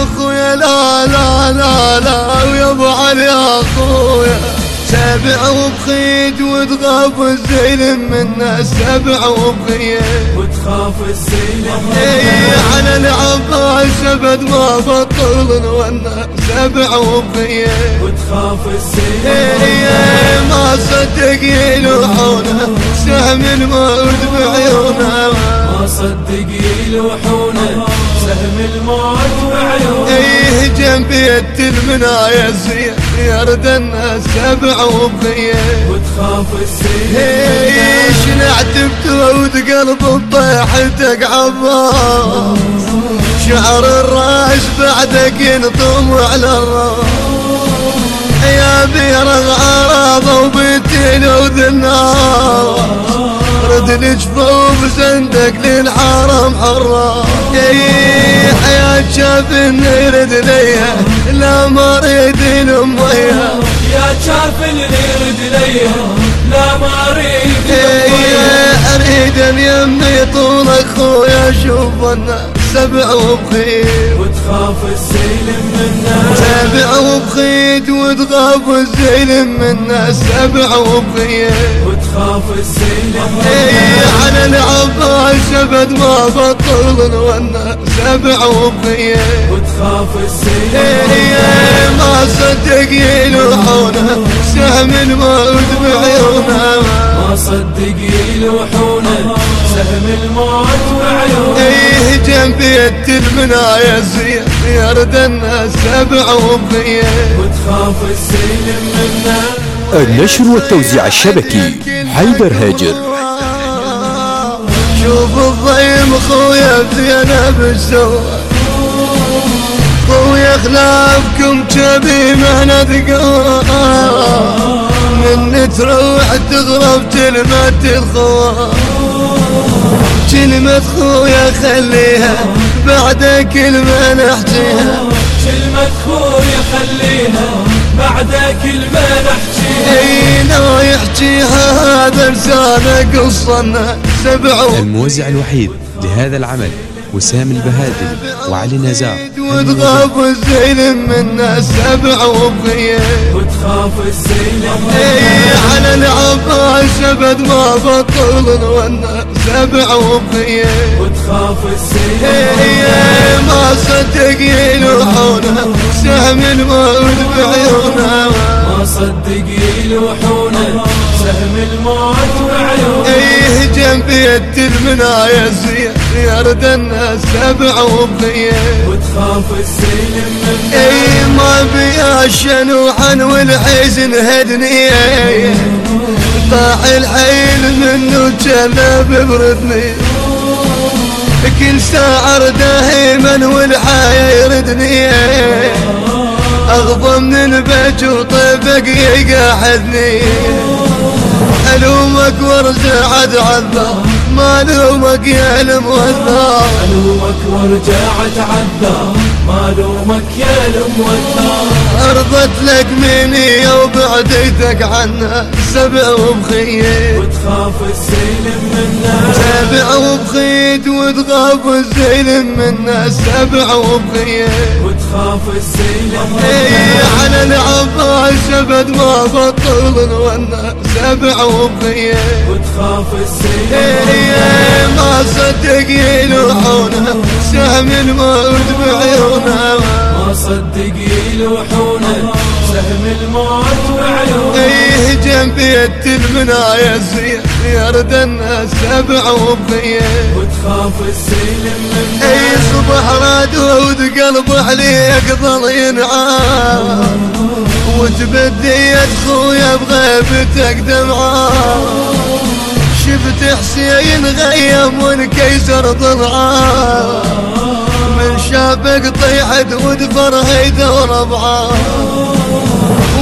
اخويا لا لا لا لا ويا ابو علي سبع وبخيد وتخاف الزين منا سبع وبخيد. وتخاف الزين اي على العباس ابد ما بطل وأنا سبع وبخيد. وتخاف الزين اي ما صدق يلوحونه سهم الموت بعيونه. ما صدق يلوحونه سهم الموت بعيونه. إيه جنبي المنايا زين يرد الناس سبع وبخيل وتخاف السيل إيش نعتبت ود قلب طيحتك عباس شعر الراس بعدك ينطم على الراس. يا بير العرب وبيتين وذنار رد الجفوف زندك للحرم حرام اي حياة شاف يرد ليا لا ما المية يا شاف اللي يرد لا ما أريد أريد اليمي طول أخويا أشوف الناس سبع وبخيل. وتخاف السيل منا. سبع وبخيت وتخاف الزين منا. سبع وبخيل. وتخاف السيل اي على العباس أبد ما بطل وأنا سبع وبخيل. وتخاف السيل صدق يلوحونه سهم الموت بعيونه ما صدق يلوحونه سهم الموت بعيونه إيه جنبي المنايا زين يرد الناس سبع وبخيل وتخاف السيل منا النشر والتوزيع الشبكي حيدر هاجر. شوف الضيم خويا بزينب السوا خويا خلافكم كبي ما نتقى من تروح تغرب كلمة الخوا كلمة خويا خليها بعد كلمة نحكيها. كلمة خويا خليها بعد كلمة نحكيها. أي لو يحكيها هذا لسانه قصنا سبع الموزع الوحيد لهذا العمل. وسام البهادل وعلي نزار. وتخاف الزين منا سبع وبخيل وتخاف السيل اي على العباس أبد ما بطل وأنا سبع وبخيل وتخاف السيل اي ما صدق يلوحونه سهم الموت بعيونه ما صدق يلوحونه سهم الموت بعيونه إيه جنبي المنايا زين. يرد الناس سبع وبخيل وتخاف السيل من إي ما بيا الشنوحن والحزن هدني. طاح الحيل منه جلب بردني. كل ساعة دايما والحياة يردني. أغضى من البيت وطيبك يقعدني. الومك وارجع اتعذر ما لومك يا الموذر الومك وارجع اتعذر ما لومك يا الموذر أرضت لك مني وبعديتك عنا سبع وبخيت وتخاف السيل منا. سبع وبخيت وتخاف الزين منا سبع وبخيت وتخاف السيل اي على العباس أبد ما بطل وأنا سبع وبخيت وتخاف السيل اي ما صدق يلوحونه سهم الموت بعيونه. ما صدق يلوحونه سهم الموت بعيونه. إيه جنبي المنايا زين يرد الناس سبع وبخيل وتخاف السيل من أي صبح راد ود قلب عليك ظل ينعام وتبديت خويا بغيبتك دمعان شفت حسين غيم والكيسر ضلعان من شافك طيحت ودفر هيدا وربعان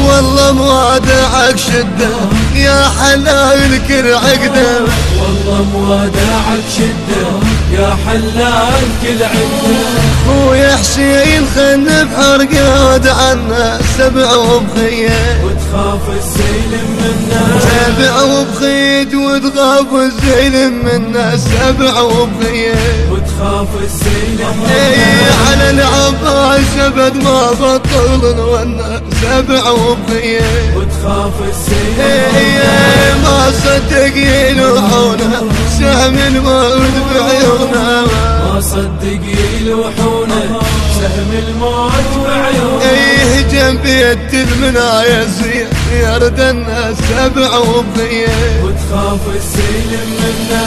والله موادعك شدة. يا حلال كل عقدة. والله موادعك شدة. يا حلال كل عندك خويا حسين خن بحرقاد عنا. سبع وبخية. وتخاف السيل منا. سبع وبخيت وتغاب الزين منا. سبع وبخية. وتخاف السيل منا. على العباس ابد ما بطل وأنا سبع وبخيه وتخاف السيل اي ما صدق يلوحونا سهم الموت بعيونا ما صدق يلوحونه سهم الموت بعيونه إيه جنبي التلمنا يصير يرد الناس سبع وبخيه وتخاف السيل منا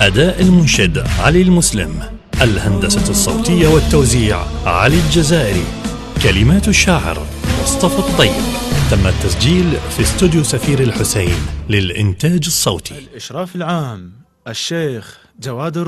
أداء المنشد علي المسلم. الهندسة الصوتية والتوزيع علي الجزائري. كلمات الشاعر مصطفى الطيب. تم التسجيل في استوديو سفير الحسين للإنتاج الصوتي. الإشراف العام الشيخ جواد